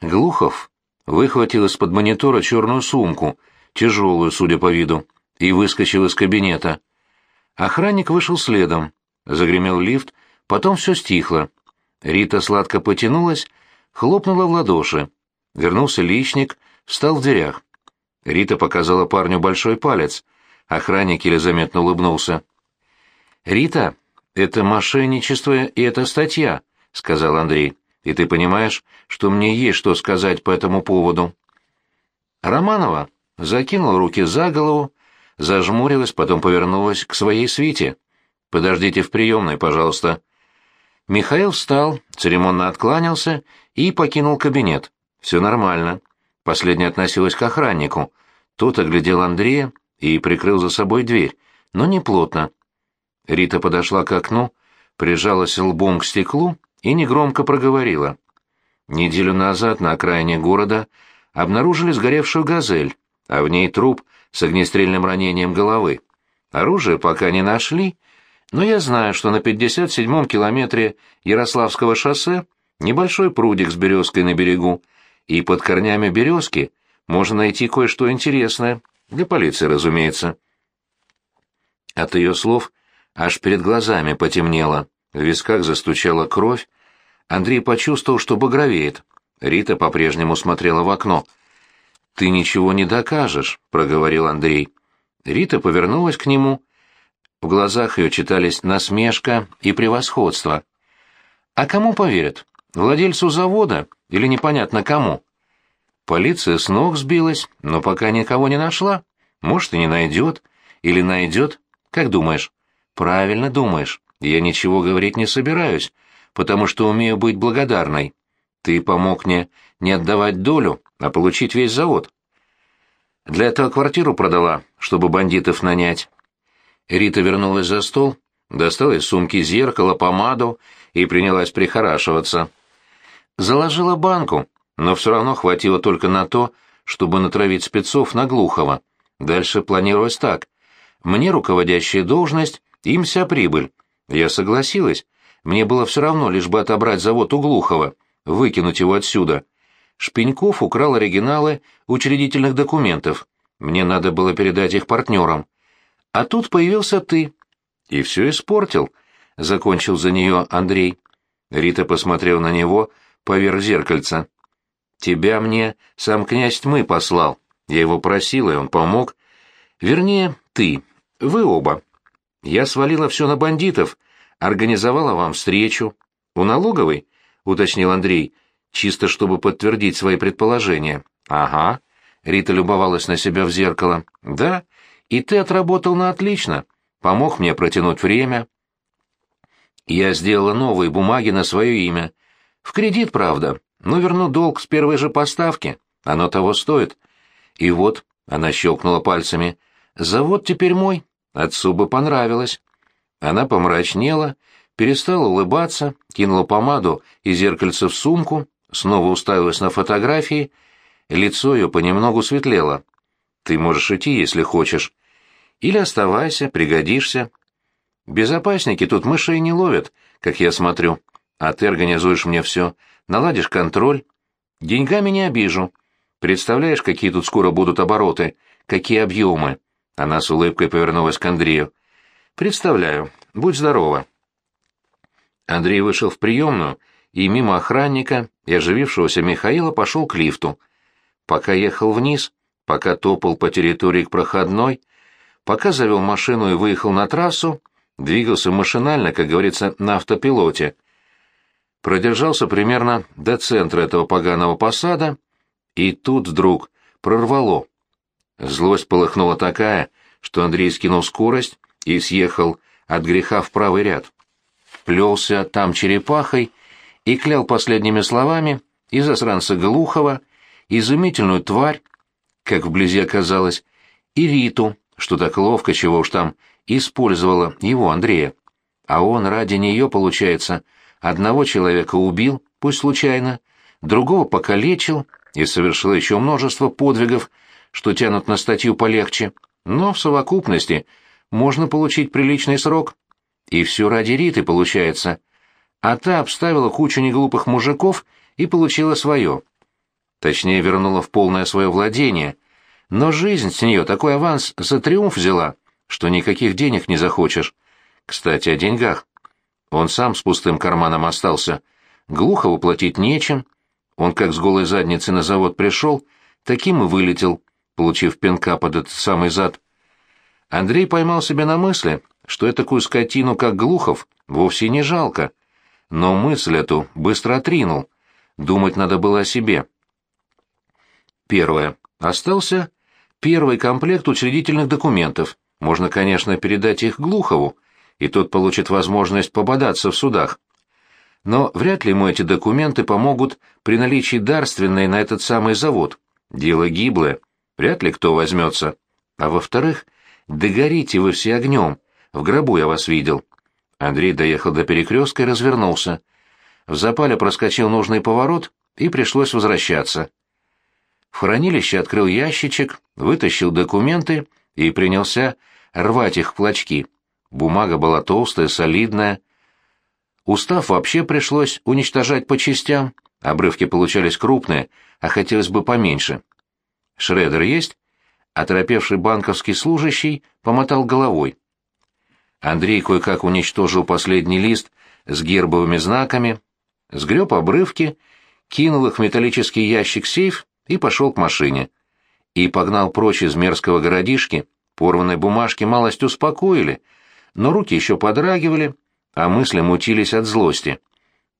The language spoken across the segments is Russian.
Глухов выхватил из-под монитора черную сумку, тяжелую, судя по виду, и выскочил из кабинета. Охранник вышел следом. Загремел лифт, потом все стихло. Рита сладко потянулась, хлопнула в ладоши. Вернулся личник, встал в дверях. Рита показала парню большой палец. Охранник еле заметно улыбнулся. «Рита, это мошенничество и это статья», — сказал Андрей. «И ты понимаешь, что мне есть что сказать по этому поводу». Романова закинула руки за голову, зажмурилась, потом повернулась к своей свите. «Подождите в приемной, пожалуйста». Михаил встал, церемонно откланялся и покинул кабинет. Все нормально. Последняя относилась к охраннику. Тот оглядел Андрея и прикрыл за собой дверь, но не плотно. Рита подошла к окну, прижалась лбом к стеклу и негромко проговорила. Неделю назад на окраине города обнаружили сгоревшую «Газель», а в ней труп с огнестрельным ранением головы. Оружие пока не нашли, но я знаю, что на 57-м километре Ярославского шоссе небольшой прудик с березкой на берегу, и под корнями березки можно найти кое-что интересное, для полиции, разумеется. От ее слов аж перед глазами потемнело, в висках застучала кровь. Андрей почувствовал, что багровеет. Рита по-прежнему смотрела в окно. «Ты ничего не докажешь», — проговорил Андрей. Рита повернулась к нему. В глазах ее читались насмешка и превосходство. «А кому поверят? Владельцу завода или непонятно кому?» Полиция с ног сбилась, но пока никого не нашла. Может, и не найдет. Или найдет. Как думаешь? Правильно думаешь. Я ничего говорить не собираюсь, потому что умею быть благодарной. Ты помог мне не отдавать долю, а получить весь завод. Для этого квартиру продала, чтобы бандитов нанять. Рита вернулась за стол, достала из сумки зеркало, помаду и принялась прихорашиваться. Заложила банку, но все равно хватило только на то, чтобы натравить спецов на Глухова. Дальше планировалось так. Мне руководящая должность, им вся прибыль. Я согласилась. Мне было все равно, лишь бы отобрать завод у Глухова, выкинуть его отсюда. Шпеньков украл оригиналы учредительных документов. Мне надо было передать их партнерам. А тут появился ты. И все испортил, — закончил за нее Андрей. Рита посмотрел на него поверх зеркальца. Тебя мне сам князь тьмы послал. Я его просил, и он помог. Вернее, ты. Вы оба. Я свалила все на бандитов, организовала вам встречу. У налоговой? уточнил Андрей, чисто чтобы подтвердить свои предположения. Ага. Рита любовалась на себя в зеркало. Да, и ты отработал на отлично. Помог мне протянуть время. Я сделала новые бумаги на свое имя. В кредит, правда, но верну долг с первой же поставки. Оно того стоит. И вот, она щелкнула пальцами, завод теперь мой. Отцу бы понравилось. Она помрачнела, перестала улыбаться, кинула помаду и зеркальце в сумку, снова уставилась на фотографии. Лицо ее понемногу светлело. Ты можешь идти, если хочешь. Или оставайся, пригодишься. Безопасники тут мышей не ловят, как я смотрю. А ты организуешь мне все наладишь контроль. Деньгами не обижу. Представляешь, какие тут скоро будут обороты, какие объемы?» Она с улыбкой повернулась к Андрею. «Представляю. Будь здорова». Андрей вышел в приемную и мимо охранника и оживившегося Михаила пошел к лифту. Пока ехал вниз, пока топал по территории к проходной, пока завел машину и выехал на трассу, двигался машинально, как говорится, на автопилоте — продержался примерно до центра этого поганого посада, и тут вдруг прорвало. Злость полыхнула такая, что Андрей скинул скорость и съехал от греха в правый ряд. Плелся там черепахой и клял последними словами и засранца Глухова, изумительную тварь, как вблизи оказалось, и Риту, что так ловко, чего уж там, использовала его, Андрея. А он ради нее, получается, — Одного человека убил, пусть случайно, другого покалечил и совершил еще множество подвигов, что тянут на статью полегче, но в совокупности можно получить приличный срок. И все ради Риты получается. А та обставила кучу неглупых мужиков и получила свое. точнее, вернула в полное свое владение. Но жизнь с нее такой аванс за триумф взяла, что никаких денег не захочешь. Кстати, о деньгах. Он сам с пустым карманом остался. Глухо уплатить нечем. Он как с голой задницы на завод пришел, таким и вылетел, получив пинка под этот самый зад. Андрей поймал себя на мысли, что такую скотину, как Глухов, вовсе не жалко. Но мысль эту быстро отринул. Думать надо было о себе. Первое. Остался первый комплект учредительных документов. Можно, конечно, передать их Глухову, и тот получит возможность пободаться в судах. Но вряд ли ему эти документы помогут при наличии дарственной на этот самый завод. Дело гиблое, вряд ли кто возьмется. А во-вторых, догорите вы все огнем, в гробу я вас видел. Андрей доехал до перекрестка и развернулся. В запале проскочил нужный поворот, и пришлось возвращаться. В хранилище открыл ящичек, вытащил документы и принялся рвать их в клочки. Бумага была толстая, солидная. Устав вообще пришлось уничтожать по частям, обрывки получались крупные, а хотелось бы поменьше. «Шредер есть?» Оторопевший банковский служащий помотал головой. Андрей кое-как уничтожил последний лист с гербовыми знаками, сгреб обрывки, кинул их в металлический ящик-сейф и пошел к машине. И погнал прочь из мерзкого городишки, порванные бумажки малость успокоили, но руки еще подрагивали, а мысли мутились от злости.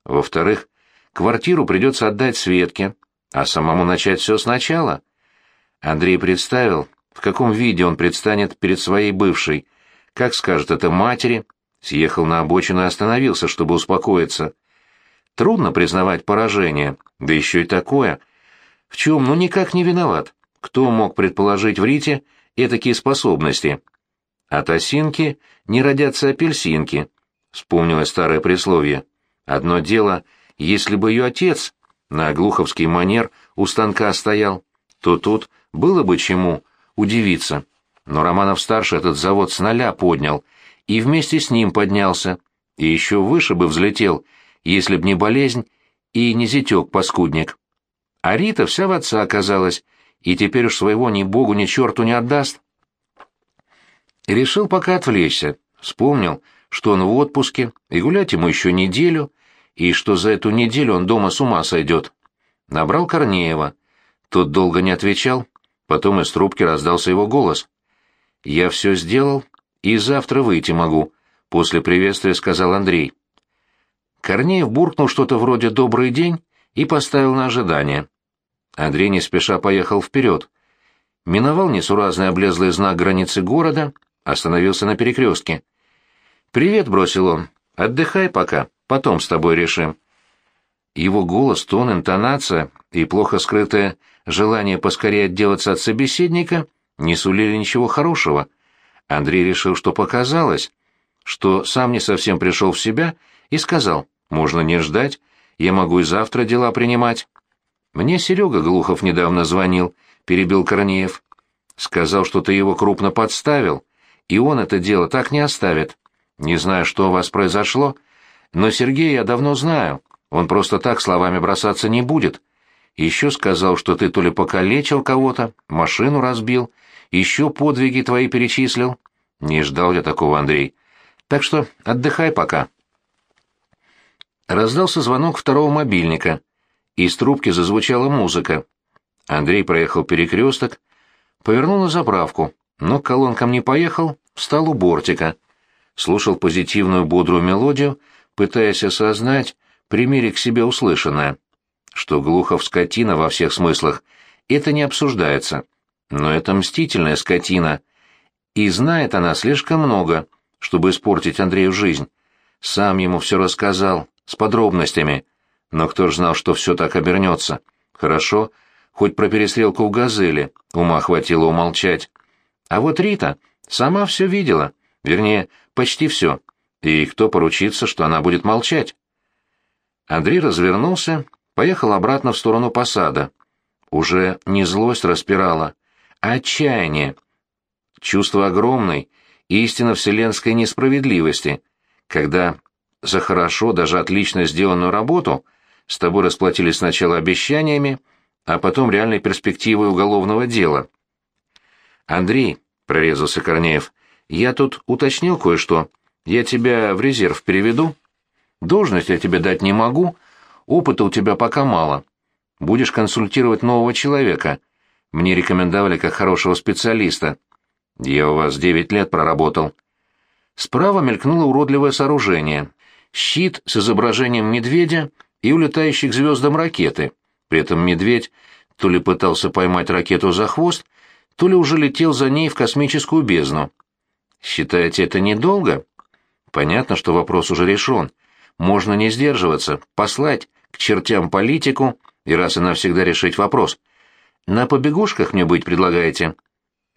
Во-вторых, квартиру придется отдать Светке, а самому начать все сначала. Андрей представил, в каком виде он предстанет перед своей бывшей, как скажет это матери, съехал на обочину и остановился, чтобы успокоиться. Трудно признавать поражение, да еще и такое. В чем, ну никак не виноват. Кто мог предположить в Рите этакие способности? От осинки не родятся апельсинки, вспомнилось старое присловие. Одно дело, если бы ее отец на глуховский манер у станка стоял, то тут было бы чему удивиться. Но Романов-старший этот завод с нуля поднял, и вместе с ним поднялся, и еще выше бы взлетел, если б не болезнь и не зятек-паскудник. А Рита вся в отца оказалась, и теперь уж своего ни богу, ни черту не отдаст. Решил пока отвлечься, вспомнил, что он в отпуске, и гулять ему еще неделю, и что за эту неделю он дома с ума сойдет. Набрал Корнеева. Тот долго не отвечал, потом из трубки раздался его голос. «Я все сделал, и завтра выйти могу», — после приветствия сказал Андрей. Корнеев буркнул что-то вроде «добрый день» и поставил на ожидание. Андрей не спеша поехал вперед. Миновал несуразный облезлый знак границы города, остановился на перекрестке. «Привет», — бросил он. «Отдыхай пока, потом с тобой решим». Его голос, тон, интонация и плохо скрытое желание поскорее отделаться от собеседника не сулили ничего хорошего. Андрей решил, что показалось, что сам не совсем пришел в себя, и сказал, «Можно не ждать, я могу и завтра дела принимать». «Мне Серега Глухов недавно звонил», — перебил Корнеев. «Сказал, что ты его крупно подставил, и он это дело так не оставит. Не знаю, что у вас произошло, но Сергея я давно знаю, он просто так словами бросаться не будет. Еще сказал, что ты то ли покалечил кого-то, машину разбил, еще подвиги твои перечислил. Не ждал я такого, Андрей. Так что отдыхай пока. Раздался звонок второго мобильника. Из трубки зазвучала музыка. Андрей проехал перекресток, повернул на заправку, но к колонкам не поехал, встал у бортика. Слушал позитивную бодрую мелодию, пытаясь осознать, примере к себе услышанное. Что Глухов скотина во всех смыслах, это не обсуждается. Но это мстительная скотина. И знает она слишком много, чтобы испортить Андрею жизнь. Сам ему все рассказал, с подробностями. Но кто ж знал, что все так обернется? Хорошо, хоть про перестрелку в «Газели» ума хватило умолчать. А вот Рита сама все видела, вернее, почти все. И кто поручится, что она будет молчать? Андрей развернулся, поехал обратно в сторону посада. Уже не злость распирала, отчаяние, чувство огромной, истинно вселенской несправедливости, когда за хорошо, даже отлично сделанную работу с тобой расплатились сначала обещаниями, а потом реальной перспективой уголовного дела. «Андрей», — прорезался Корнеев, — «я тут уточнил кое-что. Я тебя в резерв переведу. Должность я тебе дать не могу, опыта у тебя пока мало. Будешь консультировать нового человека. Мне рекомендовали как хорошего специалиста. Я у вас девять лет проработал». Справа мелькнуло уродливое сооружение. Щит с изображением медведя и улетающих звездам ракеты. При этом медведь то ли пытался поймать ракету за хвост, то ли уже летел за ней в космическую бездну. Считаете это недолго? Понятно, что вопрос уже решен. Можно не сдерживаться, послать к чертям политику и раз и навсегда решить вопрос. На побегушках мне быть предлагаете?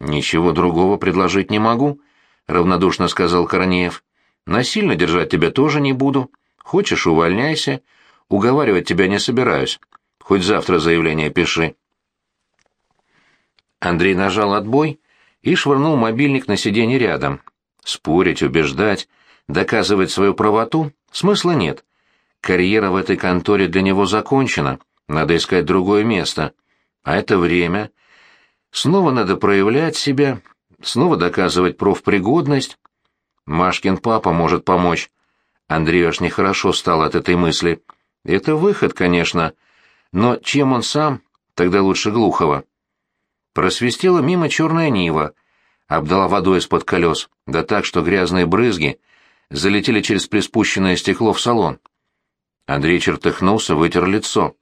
Ничего другого предложить не могу, равнодушно сказал Корнеев. Насильно держать тебя тоже не буду. Хочешь, увольняйся. Уговаривать тебя не собираюсь. Хоть завтра заявление пиши. Андрей нажал отбой и швырнул мобильник на сиденье рядом. Спорить, убеждать, доказывать свою правоту смысла нет. Карьера в этой конторе для него закончена, надо искать другое место. А это время. Снова надо проявлять себя, снова доказывать профпригодность. Машкин папа может помочь. Андрею аж нехорошо стало от этой мысли. Это выход, конечно, но чем он сам, тогда лучше Глухова. Просвистела мимо черная Нива, обдала водой из-под колес, да так, что грязные брызги залетели через приспущенное стекло в салон. Андрей чертыхнулся, вытер лицо.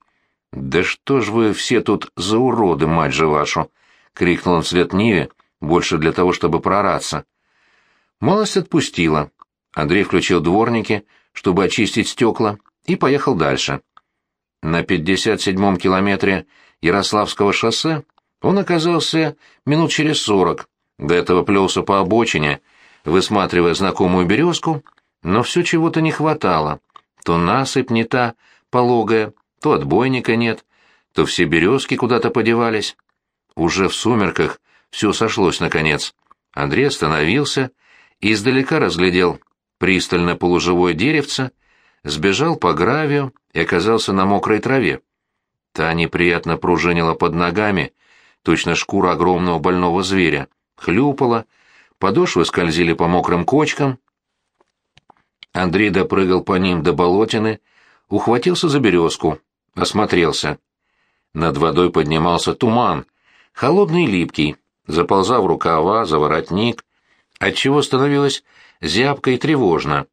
«Да что ж вы все тут за уроды, мать же вашу!» — крикнул он вслед Ниве, больше для того, чтобы прораться. Малость отпустила. Андрей включил дворники, чтобы очистить стекла, и поехал дальше. На 57-м километре Ярославского шоссе он оказался минут через сорок. До этого плелся по обочине, высматривая знакомую березку, но все чего-то не хватало. То насыпь не та, пологая, то отбойника нет, то все березки куда-то подевались. Уже в сумерках все сошлось наконец. Андрей остановился и издалека разглядел пристально полуживое деревце, сбежал по гравию и оказался на мокрой траве. Та неприятно пружинила под ногами, точно шкура огромного больного зверя, хлюпала, подошвы скользили по мокрым кочкам. Андрей допрыгал по ним до болотины, ухватился за березку, осмотрелся. Над водой поднимался туман, холодный и липкий, заползав рукава, за воротник, отчего становилось зябко и тревожно.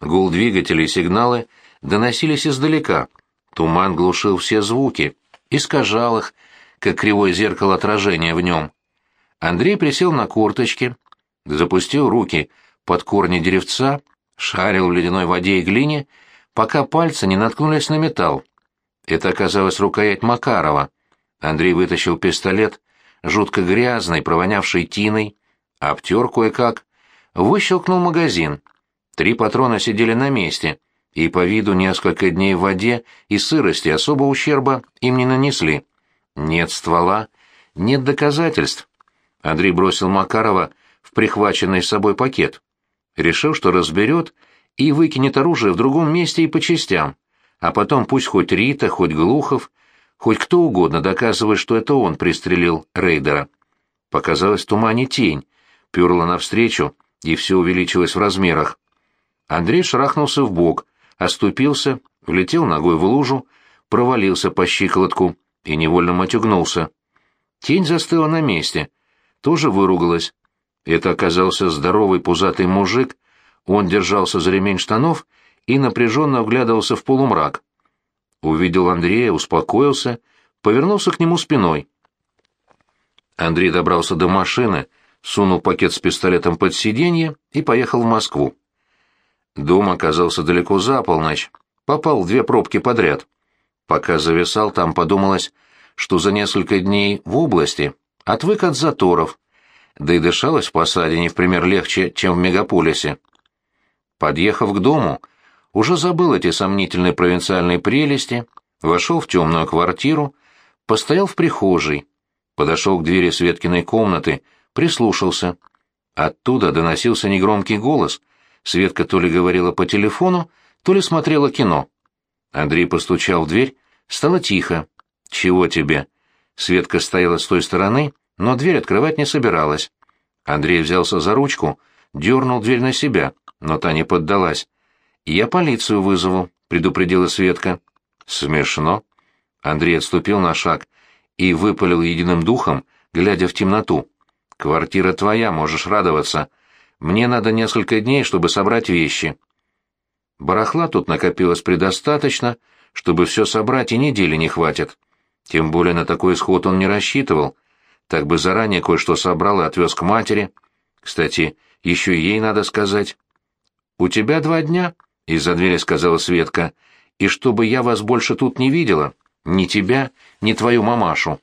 Гул двигателей и сигналы доносились издалека. Туман глушил все звуки, искажал их, как кривое зеркало отражения в нем. Андрей присел на корточки, запустил руки под корни деревца, шарил в ледяной воде и глине, пока пальцы не наткнулись на металл. Это оказалась рукоять Макарова. Андрей вытащил пистолет, жутко грязный, провонявший тиной, обтер кое-как, выщелкнул магазин. Три патрона сидели на месте, и по виду несколько дней в воде и сырости особо ущерба им не нанесли. Нет ствола, нет доказательств. Андрей бросил Макарова в прихваченный с собой пакет. Решил, что разберет и выкинет оружие в другом месте и по частям, а потом пусть хоть Рита, хоть Глухов, хоть кто угодно доказывает, что это он пристрелил рейдера. Показалась в тумане тень, перла навстречу, и все увеличилось в размерах. Андрей шарахнулся в бок, оступился, влетел ногой в лужу, провалился по щиколотку и невольно матюгнулся. Тень застыла на месте, тоже выругалась. Это оказался здоровый пузатый мужик, он держался за ремень штанов и напряженно вглядывался в полумрак. Увидел Андрея, успокоился, повернулся к нему спиной. Андрей добрался до машины, сунул пакет с пистолетом под сиденье и поехал в Москву. Дом оказался далеко за полночь, попал в две пробки подряд. Пока зависал, там подумалось, что за несколько дней в области отвык от заторов, да и дышалось в посаде не в пример легче, чем в мегаполисе. Подъехав к дому, уже забыл эти сомнительные провинциальные прелести, вошел в темную квартиру, постоял в прихожей, подошел к двери Светкиной комнаты, прислушался. Оттуда доносился негромкий голос — Светка то ли говорила по телефону, то ли смотрела кино. Андрей постучал в дверь, стало тихо. «Чего тебе?» Светка стояла с той стороны, но дверь открывать не собиралась. Андрей взялся за ручку, дернул дверь на себя, но та не поддалась. «Я полицию вызову», — предупредила Светка. «Смешно». Андрей отступил на шаг и выпалил единым духом, глядя в темноту. «Квартира твоя, можешь радоваться. Мне надо несколько дней, чтобы собрать вещи». Барахла тут накопилось предостаточно, чтобы все собрать и недели не хватит. Тем более на такой исход он не рассчитывал. Так бы заранее кое-что собрал и отвез к матери. Кстати, еще ей надо сказать. «У тебя два дня», — из-за двери сказала Светка, — «и чтобы я вас больше тут не видела, ни тебя, ни твою мамашу».